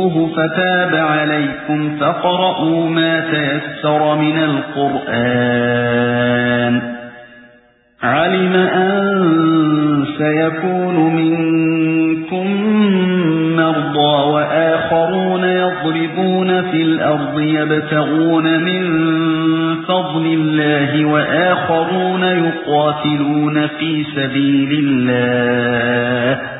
تُحْصُوهُ فَتَابَ عَلَيْكُمْ فَاقْرَؤُوا مَا تَيَسَّرَ مِنَ الْقُرْآنِ عَلِمَ أَن سَيَكُونُ مِنكُم مَّرْضَىٰ وَآخَرُونَ يَضْرِبُونَ فِي الْأَرْضِ يَبْتَغُونَ مِن فَضْلِ اللَّهِ وَآخَرُونَ يُقَاتِلُونَ فِي سَبِيلِ اللَّهِ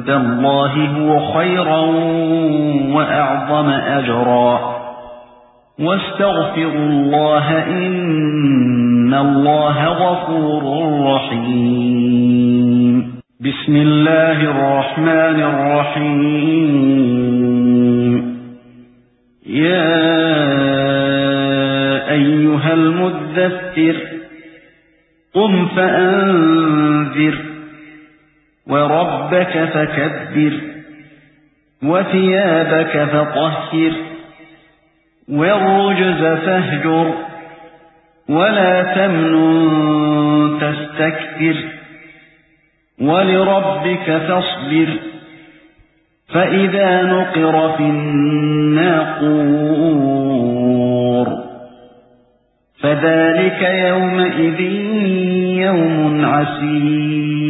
عِندَ اللَّهِ هُوَ خَيْرًا وَأَعْظَمَ أَجْرًا. وَاسْتَغْفِرُوا اللَّهَ إِنَّ اللَّهَ غَفُورٌ رَّحِيمٌ. بِسْمِ اللَّهِ الرَّحْمَنِ الرَّحِيمِ. يَا أَيُّهَا الْمُدَّثِّرُ قُمْ فَأَنذِرْ. وَرَبَّكَ فَكَبِّرْ وَثِيَابَكَ فَطَهِّرْ وَالرُّجْزَ فَاهْجُرْ وَلَا تَمْنُن تَسْتَكْثِرْ وَلِرَبِّكَ فَاصْبِرْ فَإِذَا نُقِرَ فِي النَّاقُورِ. فَذَلِكَ يَوْمَئِذٍ يَوْمٌ عَسِيرٌ.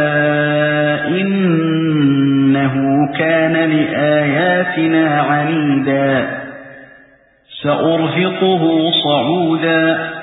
لِآيَاتِنَا عَنِيدًا. سَأُرْهِقُهُ صَعُودًا.